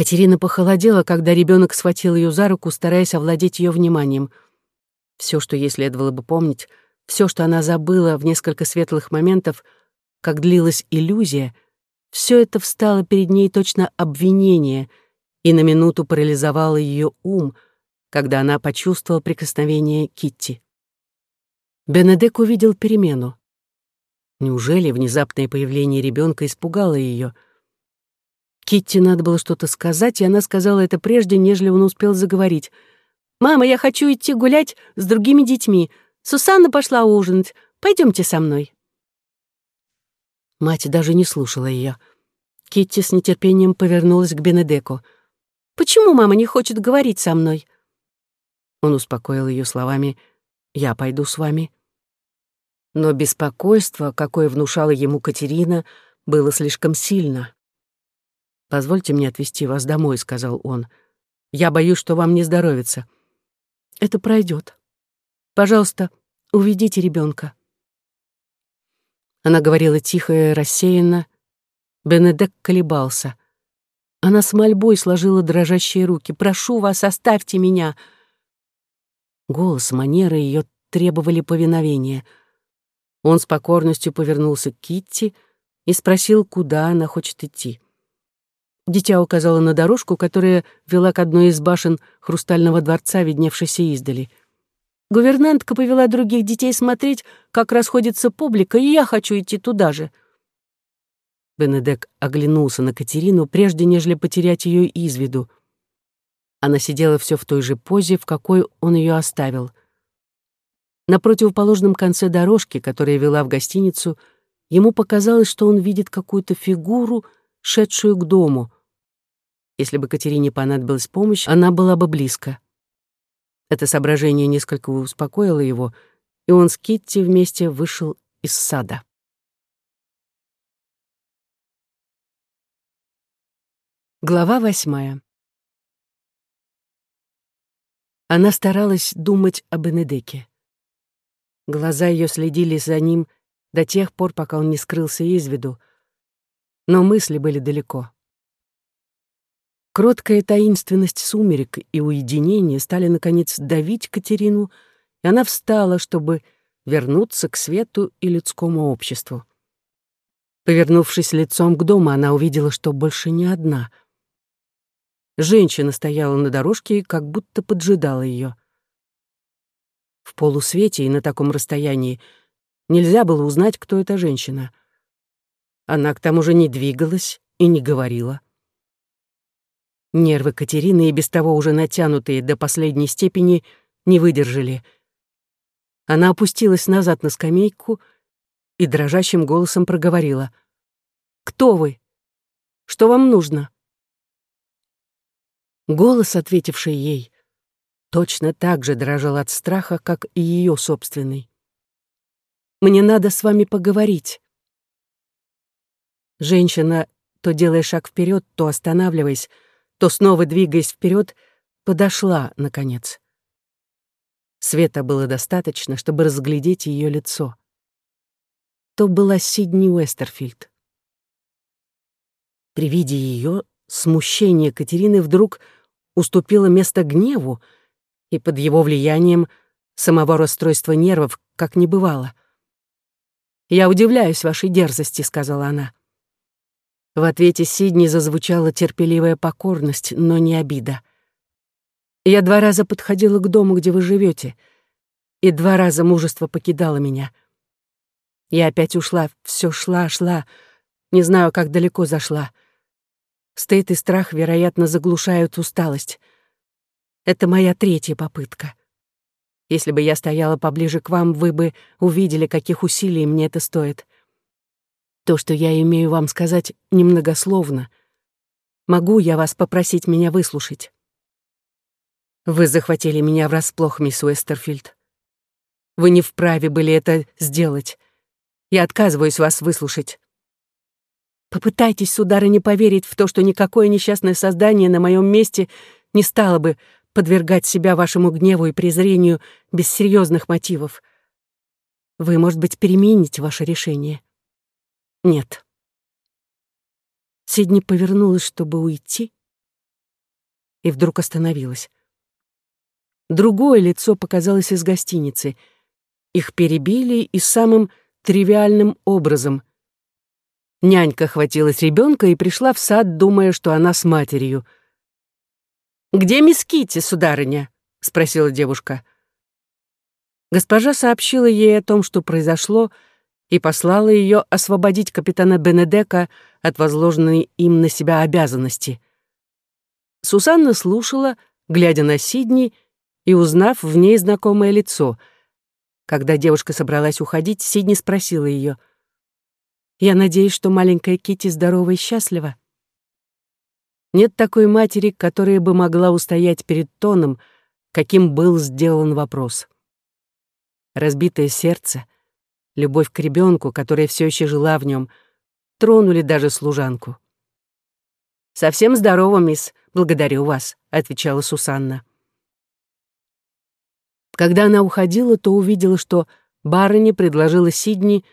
Катерина похолодела, когда ребенок схватил ее за руку, стараясь овладеть ее вниманием. Все, что ей следовало бы помнить, все, что она забыла в несколько светлых моментов, как длилась иллюзия, все это встало перед ней точно обвинение и на минуту парализовало ее ум, когда она почувствовала прикосновение Китти. Бенедек увидел перемену. Неужели внезапное появление ребенка испугало ее? Китти надо было что-то сказать, и она сказала это прежде, нежели он успел заговорить. «Мама, я хочу идти гулять с другими детьми. Сусанна пошла ужинать. Пойдемте со мной». Мать даже не слушала ее. Китти с нетерпением повернулась к Бенедеку. «Почему мама не хочет говорить со мной?» Он успокоил ее словами «Я пойду с вами». Но беспокойство, какое внушала ему Катерина, было слишком сильно. «Позвольте мне отвезти вас домой», — сказал он. «Я боюсь, что вам не здоровится». «Это пройдет. Пожалуйста, уведите ребенка. Она говорила тихо и рассеянно. Бенедек колебался. Она с мольбой сложила дрожащие руки. «Прошу вас, оставьте меня!» Голос, манеры ее требовали повиновения. Он с покорностью повернулся к Китти и спросил, куда она хочет идти. Дитя указала на дорожку, которая вела к одной из башен хрустального дворца, видневшейся издали. Гувернантка повела других детей смотреть, как расходится публика, и я хочу идти туда же. Бенедек оглянулся на Катерину, прежде нежели потерять ее из виду. Она сидела все в той же позе, в какой он ее оставил. На противоположном конце дорожки, которая вела в гостиницу, ему показалось, что он видит какую-то фигуру, шедшую к дому. Если бы Катерине понадобилась помощь, она была бы близко. Это соображение несколько успокоило его, и он с Китти вместе вышел из сада. Глава восьмая. Она старалась думать о Бенедеке. Глаза ее следили за ним до тех пор, пока он не скрылся из виду, но мысли были далеко. Кроткая таинственность сумерек и уединение стали, наконец, давить Катерину, и она встала, чтобы вернуться к свету и людскому обществу. Повернувшись лицом к дому, она увидела, что больше не одна. Женщина стояла на дорожке и как будто поджидала ее. В полусвете и на таком расстоянии нельзя было узнать, кто эта женщина. Она к тому же не двигалась и не говорила. Нервы Катерины, и без того уже натянутые до последней степени, не выдержали. Она опустилась назад на скамейку и дрожащим голосом проговорила. «Кто вы? Что вам нужно?» Голос, ответивший ей, точно так же дрожал от страха, как и ее собственный. «Мне надо с вами поговорить». Женщина, то делая шаг вперед, то останавливаясь, то снова, двигаясь вперед, подошла, наконец. Света было достаточно, чтобы разглядеть ее лицо. То была Сидни Уэстерфилд. При виде ее смущение Катерины вдруг уступило место гневу, и под его влиянием самого расстройства нервов как не бывало. «Я удивляюсь вашей дерзости», — сказала она. В ответе Сидни зазвучала терпеливая покорность, но не обида. «Я два раза подходила к дому, где вы живете, и два раза мужество покидало меня. Я опять ушла, все шла, шла, не знаю, как далеко зашла. Стыд и страх, вероятно, заглушают усталость. Это моя третья попытка. Если бы я стояла поближе к вам, вы бы увидели, каких усилий мне это стоит. То, что я имею вам сказать, немногословно. Могу я вас попросить меня выслушать? Вы захватили меня врасплох, мисс Уэстерфилд. Вы не вправе были это сделать. Я отказываюсь вас выслушать. Попытайтесь, сударыня, поверить в то, что никакое несчастное создание на моем месте не стало бы подвергать себя вашему гневу и презрению без серьезных мотивов. Вы, может быть, перемените ваше решение. Нет. Сидни повернулась, чтобы уйти, и вдруг остановилась. Другое лицо показалось из гостиницы. Их перебили и самым тривиальным образом. Нянька хватилась ребенка и пришла в сад, думая, что она с матерью. «Где мисс Китти, сударыня?» — спросила девушка. Госпожа сообщила ей о том, что произошло, и послала ее освободить капитана Бенедека от возложенной им на себя обязанности. Сусанна слушала, глядя на Сидни и узнав в ней знакомое лицо. Когда девушка собралась уходить, Сидни спросила ее: «Я надеюсь, что маленькая Кити здорова и счастлива?» Нет такой матери, которая бы могла устоять перед тоном, каким был сделан вопрос. Разбитое сердце, любовь к ребенку, которая все еще жила в нем, тронули даже служанку. «Совсем здорово, мисс, благодарю вас», — отвечала Сусанна. Когда она уходила, то увидела, что барыня предложила Сидни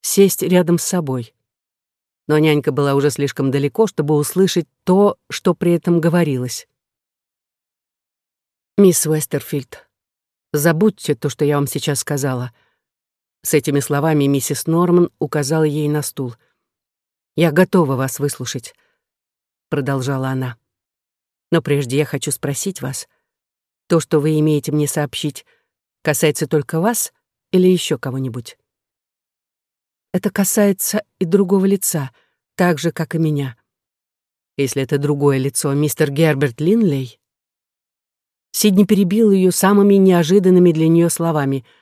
сесть рядом с собой. Но нянька была уже слишком далеко, чтобы услышать то, что при этом говорилось. «Мисс Уэстерфилд, забудьте то, что я вам сейчас сказала», с этими словами миссис Норман указала ей на стул. «Я готова вас выслушать», — продолжала она. «Но прежде я хочу спросить вас, то, что вы имеете мне сообщить, касается только вас или еще кого-нибудь?» «Это касается и другого лица, так же, как и меня. Если это другое лицо, мистер Герберт Линлей...» Сидни перебил ее самыми неожиданными для нее словами —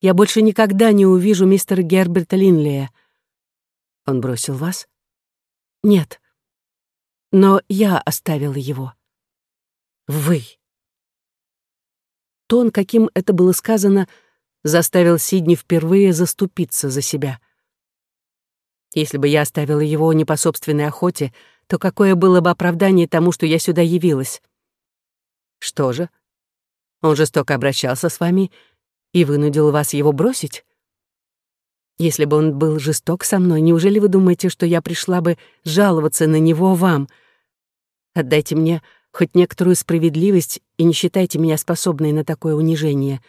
я больше никогда не увижу мистера Герберта Линлея. Он бросил вас? Нет. Но я оставила его. Вы. Тон, каким это было сказано, заставил Сидни впервые заступиться за себя. Если бы я оставила его не по собственной охоте, то какое было бы оправдание тому, что я сюда явилась? Что же? Он жестоко обращался с вами и вынудил вас его бросить? Если бы он был жесток со мной, неужели вы думаете, что я пришла бы жаловаться на него вам? Отдайте мне хоть некоторую справедливость и не считайте меня способной на такое унижение.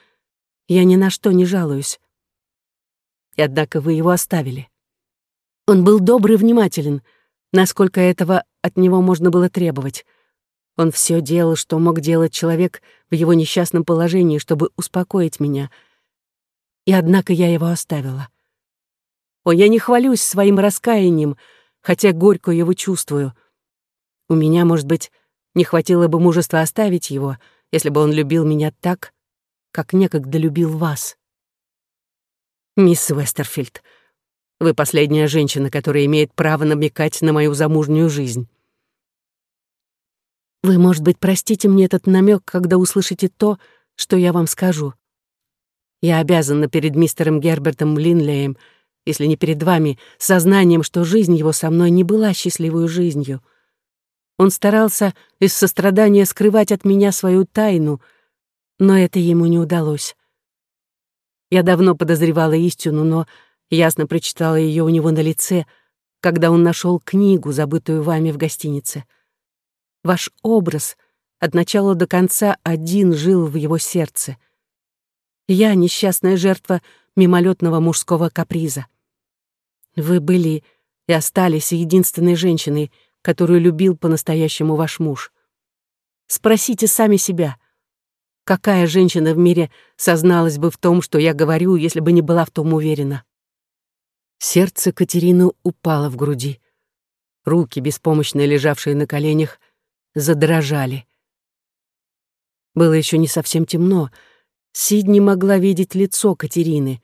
Я ни на что не жалуюсь. И однако вы его оставили. Он был добрый и внимателен, насколько этого от него можно было требовать. Он все делал, что мог делать человек в его несчастном положении, чтобы успокоить меня. И однако я его оставила. О, я не хвалюсь своим раскаянием, хотя горько его чувствую. У меня, может быть, не хватило бы мужества оставить его, если бы он любил меня так, как некогда любил вас. Мисс Вестерфилд, вы последняя женщина, которая имеет право намекать на мою замужнюю жизнь. Вы, может быть, простите мне этот намек, когда услышите то, что я вам скажу. Я обязана перед мистером Гербертом Линлеем, если не перед вами, сознанием, что жизнь его со мной не была счастливой жизнью. Он старался из сострадания скрывать от меня свою тайну, но это ему не удалось. Я давно подозревала истину, но ясно прочитала ее у него на лице, когда он нашел книгу, забытую вами в гостинице. Ваш образ от начала до конца один жил в его сердце. Я несчастная жертва мимолетного мужского каприза. Вы были и остались единственной женщиной, которую любил по-настоящему ваш муж. Спросите сами себя, какая женщина в мире созналась бы в том, что я говорю, если бы не была в том уверена? Сердце Катерины упало в груди. Руки, беспомощно лежавшие на коленях, задрожали. Было еще не совсем темно. Сидни могла видеть лицо Катерины.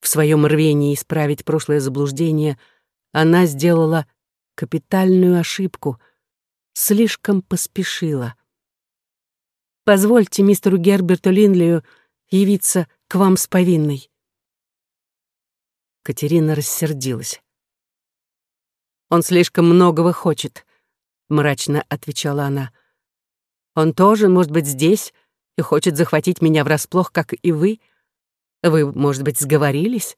В своем рвении исправить прошлое заблуждение она сделала капитальную ошибку, слишком поспешила. «Позвольте мистеру Герберту Линлею явиться к вам с повинной». Катерина рассердилась. «Он слишком многого хочет. — мрачно отвечала она. «Он тоже, может быть, здесь и хочет захватить меня врасплох, как и вы. Вы, может быть, сговорились?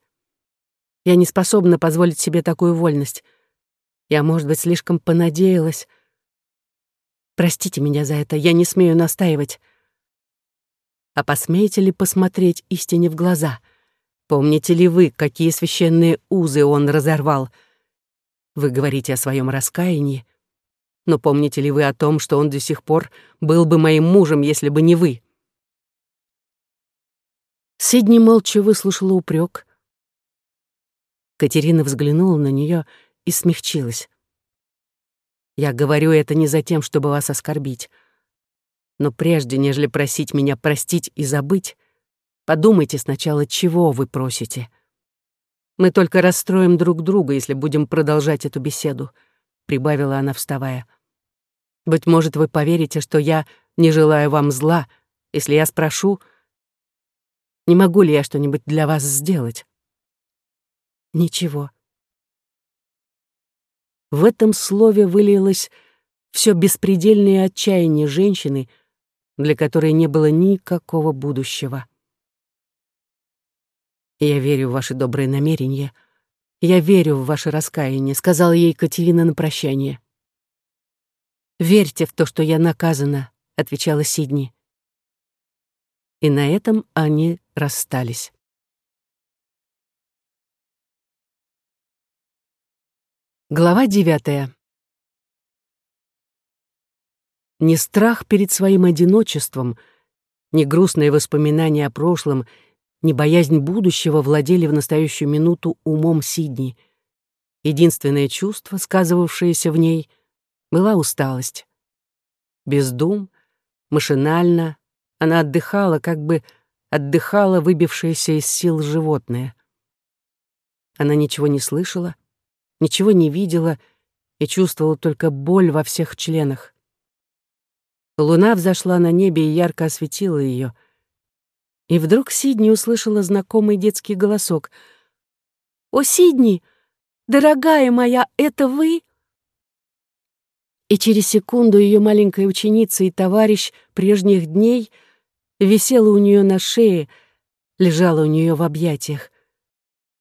Я не способна позволить себе такую вольность. Я, может быть, слишком понадеялась. Простите меня за это, я не смею настаивать. А посмеете ли посмотреть истине в глаза? Помните ли вы, какие священные узы он разорвал? Вы говорите о своем раскаянии, но помните ли вы о том, что он до сих пор был бы моим мужем, если бы не вы? Сидни молча выслушала упрек. Катерина взглянула на нее и смягчилась. «Я говорю это не за тем, чтобы вас оскорбить. Но прежде, нежели просить меня простить и забыть, подумайте сначала, чего вы просите. Мы только расстроим друг друга, если будем продолжать эту беседу», — прибавила она, вставая. «Быть может, вы поверите, что я не желаю вам зла, если я спрошу, не могу ли я что-нибудь для вас сделать?» «Ничего». В этом слове вылилось все беспредельное отчаяние женщины, для которой не было никакого будущего. «Я верю в ваши добрые намерения. Я верю в ваше раскаяние», — сказала ей Катерина на прощание. «Верьте в то, что я наказана», — отвечала Сидни. И на этом они расстались. Глава девятая. Ни страх перед своим одиночеством, ни грустные воспоминания о прошлом, ни боязнь будущего владели в настоящую минуту умом Сидни. Единственное чувство, сказывавшееся в ней, была усталость. Без дум, машинально, она отдыхала, как бы отдыхала выбившееся из сил животное. Она ничего не слышала, ничего не видела и чувствовала только боль во всех членах. Луна взошла на небе и ярко осветила ее. И вдруг Сидни услышала знакомый детский голосок. «О, Сидни! Дорогая моя, это вы?» И через секунду ее маленькая ученица и товарищ прежних дней висела у нее на шее, лежала у нее в объятиях.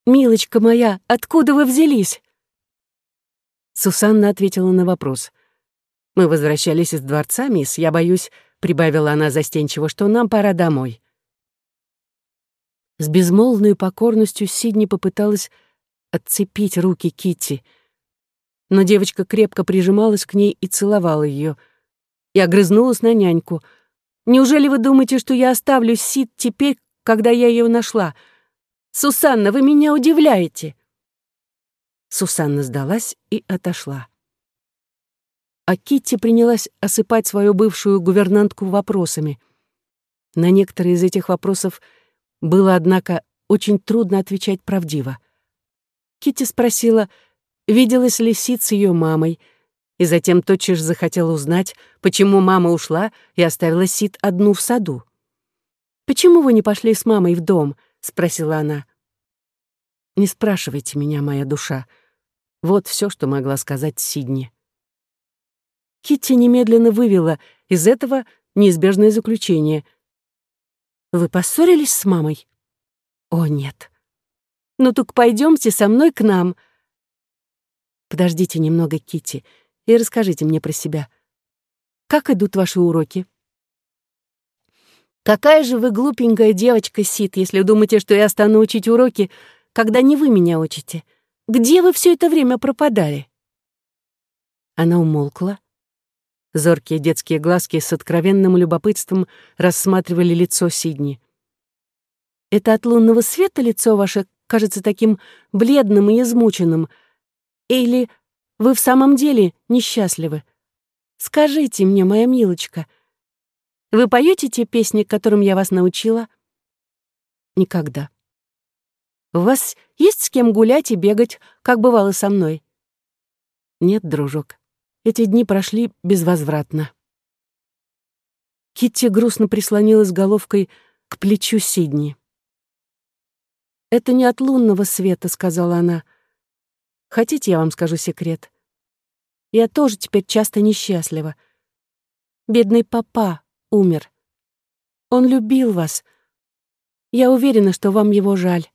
«Милочка моя, откуда вы взялись?» Сусанна ответила на вопрос. Мы возвращались из дворца, мисс. Я боюсь, — прибавила она застенчиво, — что нам пора домой. С безмолвной покорностью Сидни попыталась отцепить руки Китти, но девочка крепко прижималась к ней и целовала ее. И огрызнулась на няньку. «Неужели вы думаете, что я оставлю Сид теперь, когда я ее нашла? Сусанна, вы меня удивляете!» Сусанна сдалась и отошла а Китти принялась осыпать свою бывшую гувернантку вопросами. На некоторые из этих вопросов было, однако, очень трудно отвечать правдиво. Китти спросила, виделась ли Сид с ее мамой, и затем тотчас захотела узнать, почему мама ушла и оставила Сид одну в саду. «Почему вы не пошли с мамой в дом?» — спросила она. «Не спрашивайте меня, моя душа». Вот все, что могла сказать Сидни. Китти немедленно вывела из этого неизбежное заключение. «Вы поссорились с мамой?» «О, нет». «Ну так пойдемте со мной к нам». «Подождите немного, Китти, и расскажите мне про себя. Как идут ваши уроки?» «Какая же вы глупенькая девочка, Сид, если думаете, что я стану учить уроки, когда не вы меня учите. Где вы все это время пропадали?» Она умолкла, Зоркие детские глазки с откровенным любопытством рассматривали лицо Сидни. «Это от лунного света лицо ваше кажется таким бледным и измученным? Или вы в самом деле несчастливы? Скажите мне, моя милочка, вы поете те песни, которым я вас научила?» «Никогда». «У вас есть с кем гулять и бегать, как бывало со мной?» «Нет, дружок. Эти дни прошли безвозвратно. Китти грустно прислонилась головкой к плечу Сидни. «Это не от лунного света», — сказала она. «Хотите, я вам скажу секрет? Я тоже теперь часто несчастлива. Бедный папа умер. Он любил вас. Я уверена, что вам его жаль».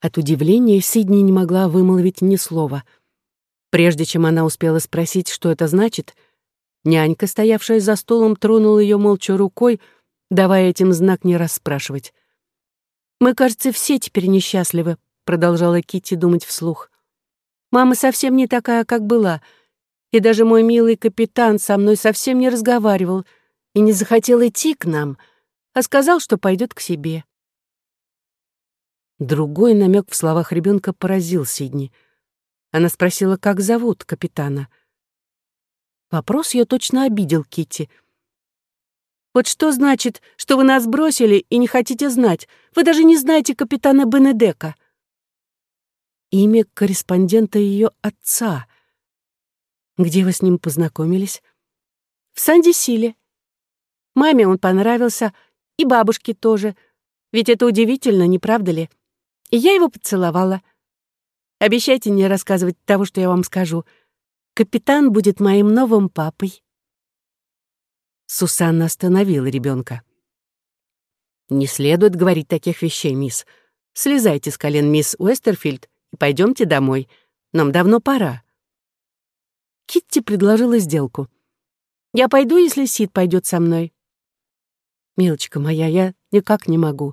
От удивления Сидни не могла вымолвить ни слова — Прежде чем она успела спросить, что это значит, Нянька, стоявшая за столом, тронула ее молча рукой, давая этим знак не расспрашивать. «Мы, кажется, все теперь несчастливы», — продолжала Китти думать вслух. «Мама совсем не такая, как была, и даже мой милый капитан со мной совсем не разговаривал и не захотел идти к нам, а сказал, что пойдет к себе». Другой намек в словах ребенка поразил Сидни. Она спросила, как зовут капитана — Вопрос ее точно обидел Китти. «Вот что значит, что вы нас бросили и не хотите знать? Вы даже не знаете капитана Бенедека». Имя корреспондента ее отца. Где вы с ним познакомились? В Санди-Силе. Маме он понравился, и бабушке тоже. Ведь это удивительно, не правда ли? И я его поцеловала. Обещайте не рассказывать того, что я вам скажу — Капитан будет моим новым папой. Сусанна остановила ребенка. «Не следует говорить таких вещей, мисс. Слезайте с колен, мисс Уэстерфилд, пойдемте домой. Нам давно пора». Китти предложила сделку. «Я пойду, если Сид пойдет со мной». «Милочка моя, я никак не могу».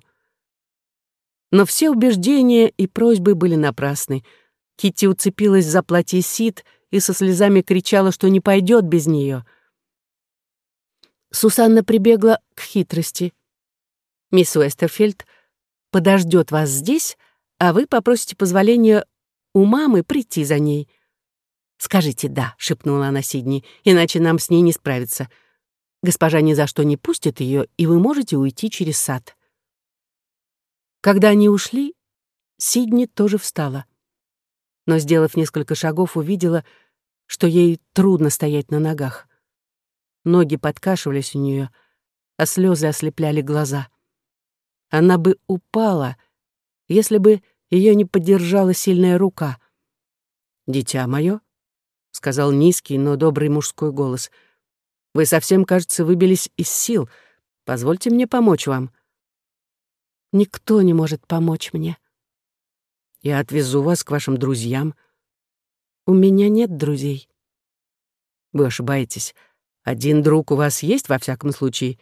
Но все убеждения и просьбы были напрасны. Китти уцепилась за платье Сид — и со слезами кричала, что не пойдет без нее. Сусанна прибегла к хитрости. «Мисс Уэстерфилд подождет вас здесь, а вы попросите позволения у мамы прийти за ней». «Скажите «да», — шепнула она Сидни, «иначе нам с ней не справиться. Госпожа ни за что не пустит ее, и вы можете уйти через сад». Когда они ушли, Сидни тоже встала. Но, сделав несколько шагов, увидела, что ей трудно стоять на ногах. Ноги подкашивались у нее, а слезы ослепляли глаза. Она бы упала, если бы ее не поддержала сильная рука. «Дитя мое», — сказал низкий, но добрый мужской голос, — «вы совсем, кажется, выбились из сил. Позвольте мне помочь вам». «Никто не может помочь мне». «Я отвезу вас к вашим друзьям», — у меня нет друзей. Вы ошибаетесь. Один друг у вас есть, во всяком случае.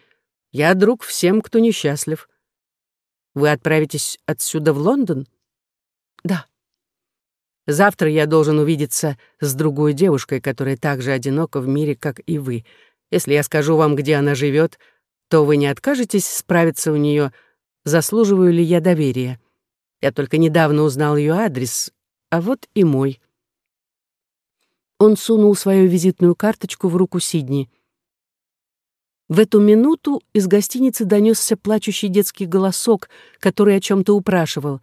Я друг всем, кто несчастлив. Вы отправитесь отсюда в Лондон? Да. Завтра я должен увидеться с другой девушкой, которая так же одинока в мире, как и вы. Если я скажу вам, где она живет, то вы не откажетесь справиться у нее, заслуживаю ли я доверия. Я только недавно узнал ее адрес, а вот и мой. Он сунул свою визитную карточку в руку Сидни. В эту минуту из гостиницы донесся плачущий детский голосок, который о чем-то упрашивал.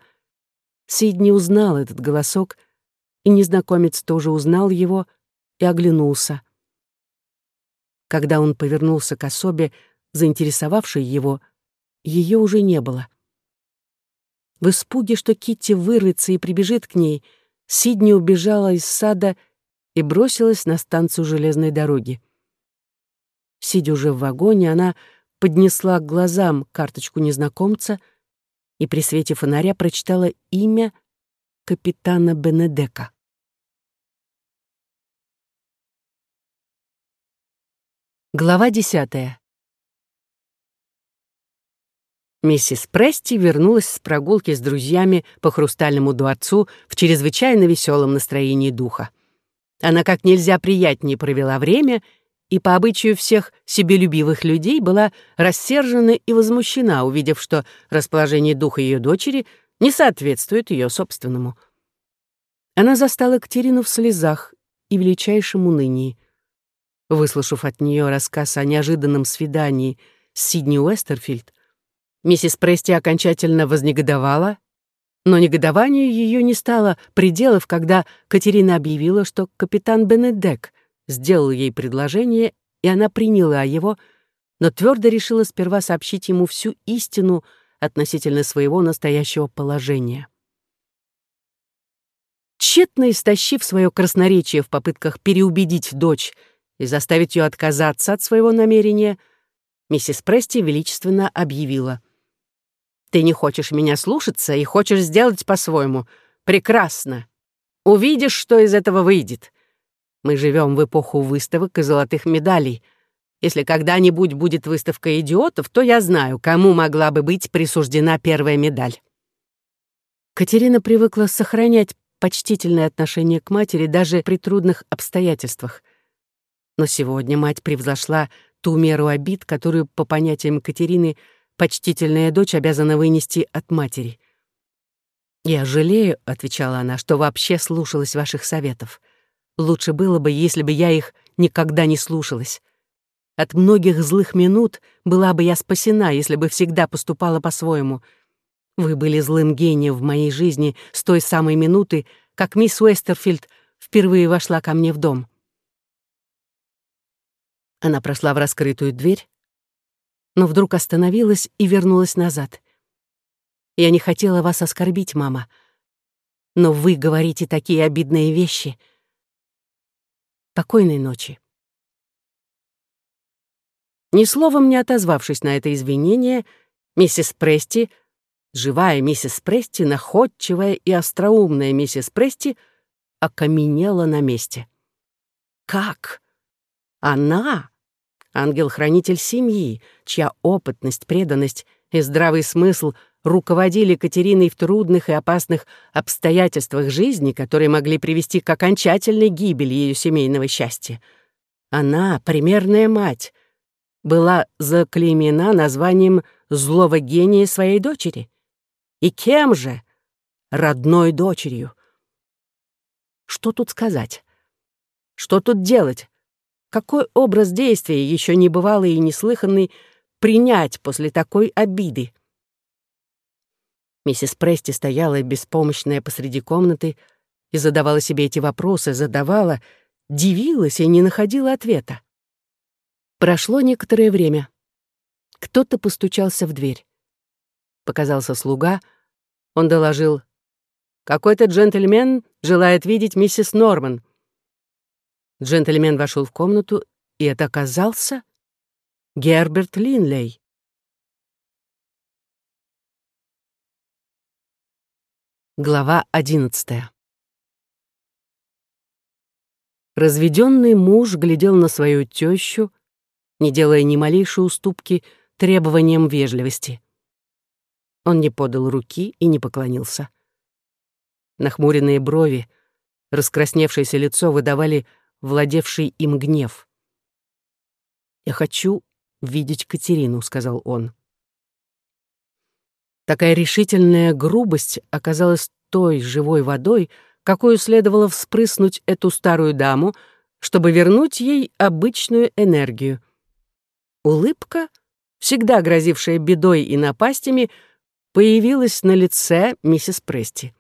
Сидни узнал этот голосок, и незнакомец тоже узнал его и оглянулся. Когда он повернулся к особе, заинтересовавшей его, ее уже не было. В испуге, что Китти вырвется и прибежит к ней, Сидни убежала из сада и бросилась на станцию железной дороги. Сидя уже в вагоне, она поднесла к глазам карточку незнакомца и при свете фонаря прочитала имя капитана Бенедека. Глава десятая. Миссис Прести вернулась с прогулки с друзьями по Хрустальному дворцу в чрезвычайно веселом настроении духа. Она как нельзя приятнее провела время и по обычаю всех себелюбивых людей была рассержена и возмущена, увидев, что расположение духа ее дочери не соответствует ее собственному. Она застала Катерину в слезах и величайшем унынии. Выслушав от нее рассказ о неожиданном свидании с Сидни Уэстерфилд, миссис Прести окончательно вознегодовала но негодованию ее не стало пределов, когда Катерина объявила, что капитан Бенедек сделал ей предложение, и она приняла его, но твердо решила сперва сообщить ему всю истину относительно своего настоящего положения. Тщетно истощив свое красноречие в попытках переубедить дочь и заставить ее отказаться от своего намерения, миссис Прести величественно объявила. Ты не хочешь меня слушаться и хочешь сделать по-своему. Прекрасно. Увидишь, что из этого выйдет. Мы живем в эпоху выставок и золотых медалей. Если когда-нибудь будет выставка идиотов, то я знаю, кому могла бы быть присуждена первая медаль». Катерина привыкла сохранять почтительное отношение к матери даже при трудных обстоятельствах. Но сегодня мать превзошла ту меру обид, которую, по понятиям Катерины, почтительная дочь обязана вынести от матери. «Я жалею», — отвечала она, — «что вообще слушалась ваших советов. Лучше было бы, если бы я их никогда не слушалась. От многих злых минут была бы я спасена, если бы всегда поступала по-своему. Вы были злым гением в моей жизни с той самой минуты, как мисс Уэстерфилд впервые вошла ко мне в дом». Она прошла в раскрытую дверь, но вдруг остановилась и вернулась назад. Я не хотела вас оскорбить, мама. Но вы говорите такие обидные вещи. Покойной ночи. Ни словом не отозвавшись на это извинение, миссис Прести, живая миссис Прести, находчивая и остроумная миссис Прести, окаменела на месте. Как? Она, ангел-хранитель семьи, чья опытность, преданность и здравый смысл руководили Катериной в трудных и опасных обстоятельствах жизни, которые могли привести к окончательной гибели ее семейного счастья. Она, примерная мать, была заклеймена названием злого гения своей дочери. И кем же? Родной дочерью. Что тут сказать? Что тут делать? Какой образ действия, еще не бывалый и неслыханный, принять после такой обиды? Миссис Прести стояла беспомощная посреди комнаты и задавала себе эти вопросы, задавала, дивилась и не находила ответа. Прошло некоторое время. Кто-то постучался в дверь. Показался слуга. Он доложил. «Какой-то джентльмен желает видеть миссис Норман». Джентльмен вошел в комнату, и это оказался Герберт Линлей. Глава одиннадцатая. Разведенный муж глядел на свою тещу, не делая ни малейшей уступки требованиям вежливости. Он не подал руки и не поклонился. Нахмуренные брови, раскрасневшееся лицо выдавали владевший им гнев. «Я хочу видеть Катерину», — сказал он. Такая решительная грубость оказалась той живой водой, какую следовало вспрыснуть эту старую даму, чтобы вернуть ей обычную энергию. Улыбка, всегда грозившая бедой и напастями, появилась на лице миссис Прести.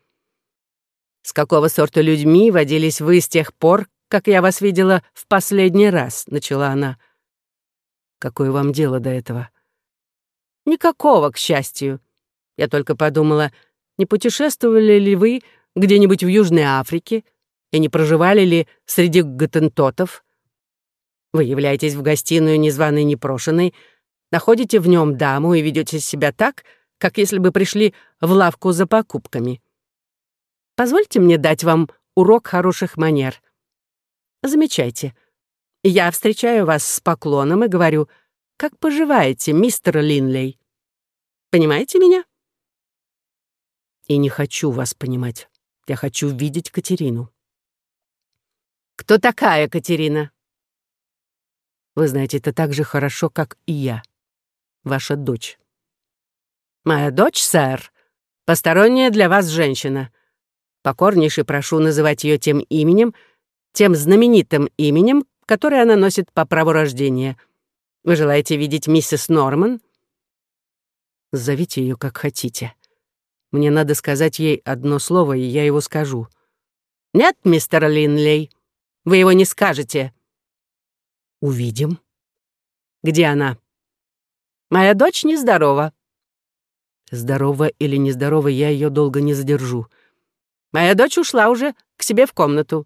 «С какого сорта людьми водились вы с тех пор, как я вас видела в последний раз?» — начала она. «Какое вам дело до этого?» «Никакого, к счастью. Я только подумала, не путешествовали ли вы где-нибудь в Южной Африке и не проживали ли среди готентотов? Вы являетесь в гостиную незваной непрошенной, находите в нем даму и ведете себя так, как если бы пришли в лавку за покупками. Позвольте мне дать вам урок хороших манер. Замечайте. Я встречаю вас с поклоном и говорю, «Как поживаете, мистер Линлей?» Понимаете меня? И не хочу вас понимать. Я хочу видеть Катерину. Кто такая Катерина? Вы знаете это так же хорошо, как и я. Ваша дочь. Моя дочь, сэр, посторонняя для вас женщина. Покорнейше прошу называть ее тем именем, тем знаменитым именем, которое она носит по праву рождения. Вы желаете видеть миссис Норман? Зовите ее как хотите. Мне надо сказать ей одно слово, и я его скажу. «Нет, мистер Линлей, вы его не скажете». «Увидим». «Где она?» «Моя дочь нездорова». «Здорова или нездорова, я ее долго не задержу». «Моя дочь ушла уже к себе в комнату».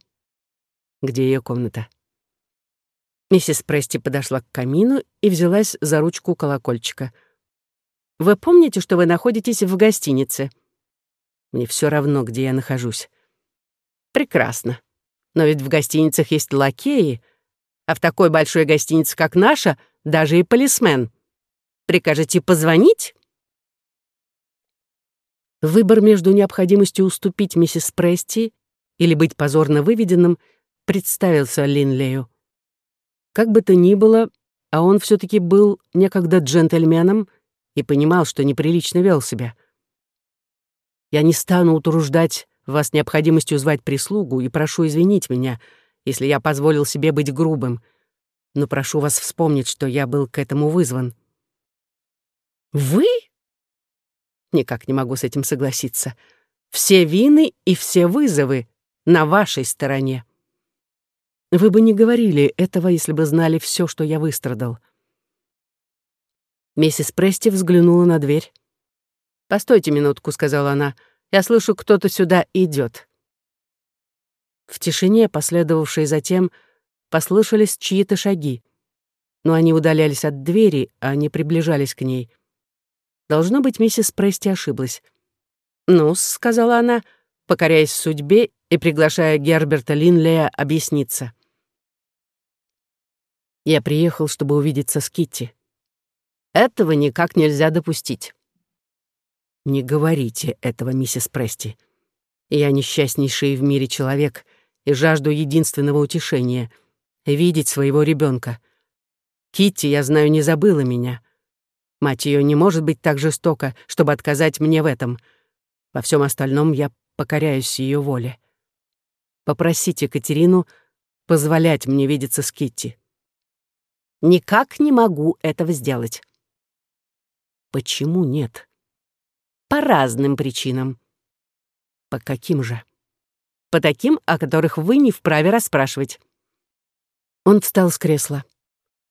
«Где ее комната?» Миссис Прести подошла к камину и взялась за ручку колокольчика — вы помните, что вы находитесь в гостинице? Мне все равно, где я нахожусь. Прекрасно. Но ведь в гостиницах есть лакеи, а в такой большой гостинице, как наша, даже и полисмен. Прикажете позвонить?» Выбор между необходимостью уступить миссис Прести или быть позорно выведенным представился Линлею. Как бы то ни было, а он все таки был некогда джентльменом и понимал, что неприлично вел себя. «Я не стану утруждать вас необходимостью звать прислугу и прошу извинить меня, если я позволил себе быть грубым, но прошу вас вспомнить, что я был к этому вызван». «Вы?» Никак не могу с этим согласиться. Все вины и все вызовы на вашей стороне. Вы бы не говорили этого, если бы знали все, что я выстрадал. Миссис Прести взглянула на дверь. «Постойте минутку», — сказала она. «Я слышу, кто-то сюда идет. В тишине, последовавшей затем, послышались чьи-то шаги. Но они удалялись от двери, а не приближались к ней. Должно быть, миссис Прести ошиблась. ну сказала она, покоряясь судьбе и приглашая Герберта Линлея объясниться. «Я приехал, чтобы увидеться с Китти. Этого никак нельзя допустить». «Не говорите этого, миссис Прести. Я несчастнейший в мире человек и жажду единственного утешения — видеть своего ребенка. Китти, я знаю, не забыла меня. Мать ее не может быть так жестока, чтобы отказать мне в этом. Во всем остальном я покоряюсь ее воле. Попросите Катерину позволять мне видеться с Китти. Никак не могу этого сделать. Почему нет? По разным причинам. По каким же? По таким, о которых вы не вправе расспрашивать. Он встал с кресла.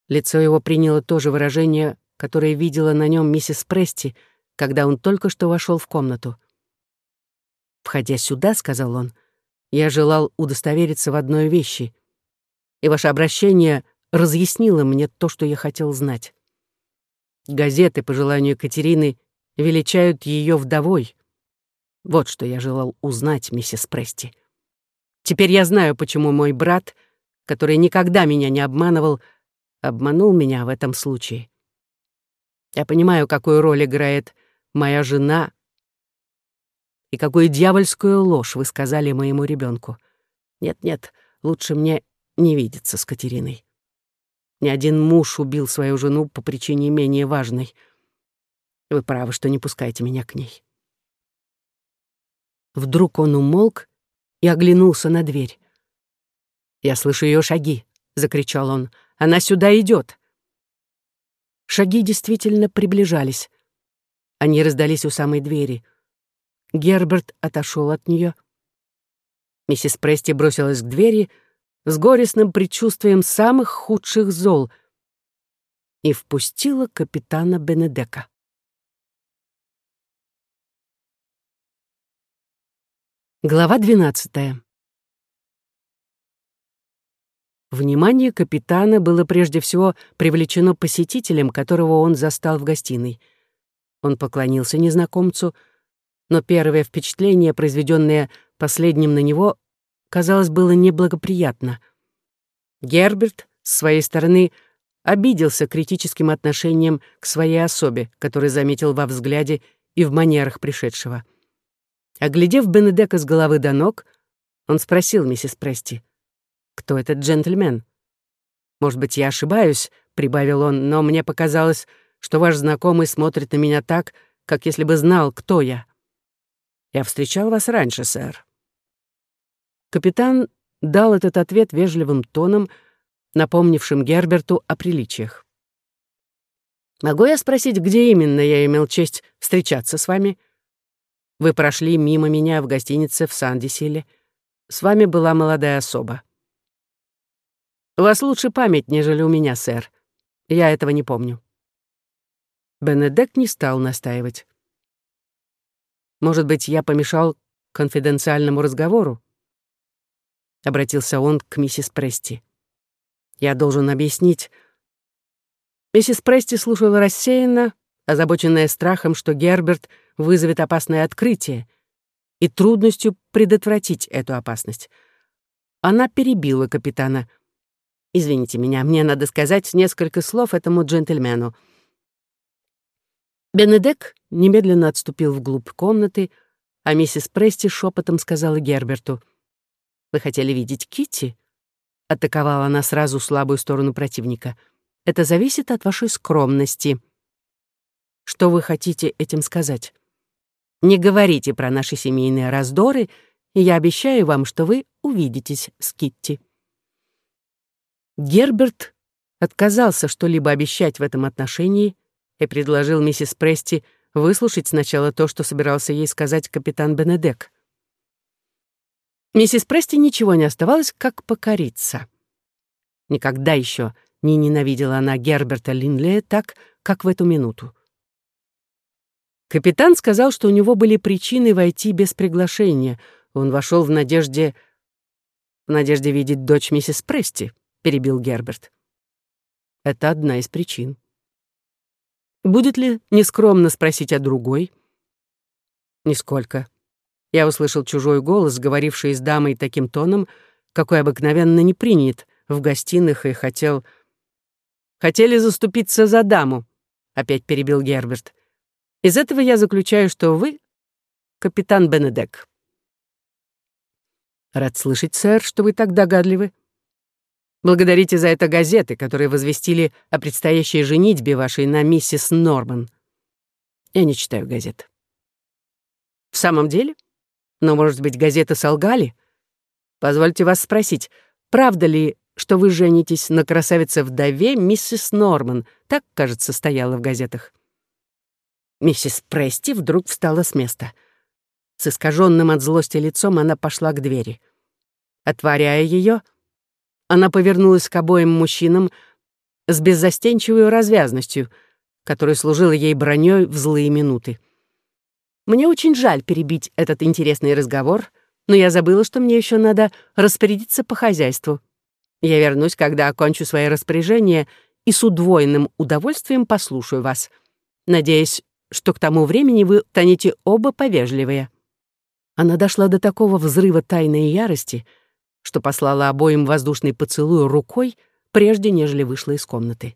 Лицо его приняло то же выражение, которое видела на нем миссис Прести, когда он только что вошел в комнату. «Входя сюда», — сказал он, — «я желал удостовериться в одной вещи, и ваше обращение разъяснило мне то, что я хотел знать. Газеты, по желанию Катерины, величают ее вдовой. Вот что я желал узнать, миссис Прести. Теперь я знаю, почему мой брат, который никогда меня не обманывал, обманул меня в этом случае. Я понимаю, какую роль играет моя жена и какую дьявольскую ложь вы сказали моему ребенку. Нет-нет, лучше мне не видеться с Катериной. Ни один муж убил свою жену по причине менее важной. Вы правы, что не пускаете меня к ней. Вдруг он умолк и оглянулся на дверь. «Я слышу ее шаги», — закричал он. «Она сюда идет. Шаги действительно приближались. Они раздались у самой двери. Герберт отошел от нее. Миссис Прести бросилась к двери с горестным предчувствием самых худших зол и впустила капитана Бенедека. Глава двенадцатая. Внимание капитана было прежде всего привлечено посетителем, которого он застал в гостиной. Он поклонился незнакомцу, но первое впечатление, произведенное последним на него, казалось, было неблагоприятно. Герберт, с своей стороны, обиделся критическим отношением к своей особе, который заметил во взгляде и в манерах пришедшего. Оглядев Бенедека с головы до ног, он спросил миссис Прести — кто этот джентльмен. Может быть, я ошибаюсь, прибавил он, но мне показалось, что ваш знакомый смотрит на меня так, как если бы знал, кто я. Я встречал вас раньше, сэр. Капитан дал этот ответ вежливым тоном, напомнившим Герберту о приличиях. «Могу я спросить, где именно я имел честь встречаться с вами? Вы прошли мимо меня в гостинице в Сандисиле. С вами была молодая особа. У вас лучше память, нежели у меня, сэр. Я этого не помню». Бенедект не стал настаивать. «Может быть, я помешал конфиденциальному разговору?» Обратился он к миссис Прести. «Я должен объяснить...» Миссис Прести слушала рассеянно, озабоченная страхом, что Герберт вызовет опасное открытие, и трудностью предотвратить эту опасность — она перебила капитана. «Извините меня, мне надо сказать несколько слов этому джентльмену». Бенедек немедленно отступил вглубь комнаты, а миссис Прести шепотом сказала Герберту. «Вы хотели видеть Китти? Атаковала она сразу слабую сторону противника. «Это зависит от вашей скромности». «Что вы хотите этим сказать?» «Не говорите про наши семейные раздоры», и я обещаю вам, что вы увидитесь с Китти». Герберт отказался что-либо обещать в этом отношении и предложил миссис Прести выслушать сначала то, что собирался ей сказать капитан Бенедек. Миссис Прести ничего не оставалось, как покориться. Никогда еще не ненавидела она Герберта Линлея так, как в эту минуту. Капитан сказал, что у него были причины войти без приглашения — он вошел в надежде... В надежде видеть дочь миссис Прести, перебил Герберт. Это одна из причин. Будет ли нескромно спросить о другой? Нисколько. Я услышал чужой голос, говоривший с дамой таким тоном, какой обыкновенно не принят в гостиных, и хотел... «Хотели заступиться за даму», — опять перебил Герберт. «Из этого я заключаю, что вы — капитан Бенедек». Рад слышать, сэр, что вы так догадливы. Благодарите за это газеты, которые возвестили о предстоящей женитьбе вашей на миссис Норман. Я не читаю газет. В самом деле? Но, может быть, газеты солгали? Позвольте вас спросить, правда ли, что вы женитесь на красавице-вдове миссис Норман? Так, кажется, стояло в газетах. Миссис Прести вдруг встала с места — с искаженным от злости лицом она пошла к двери. Отворяя ее, она повернулась к обоим мужчинам с беззастенчивой развязностью, которая служила ей броней в злые минуты. Мне очень жаль перебить этот интересный разговор, но я забыла, что мне еще надо распорядиться по хозяйству. Я вернусь, когда окончу свои распоряжения, и с удвоенным удовольствием послушаю вас. Надеюсь, что к тому времени вы станете оба повежливые. Она дошла до такого взрыва тайной ярости, что послала обоим воздушный поцелуй рукой, прежде нежели вышла из комнаты.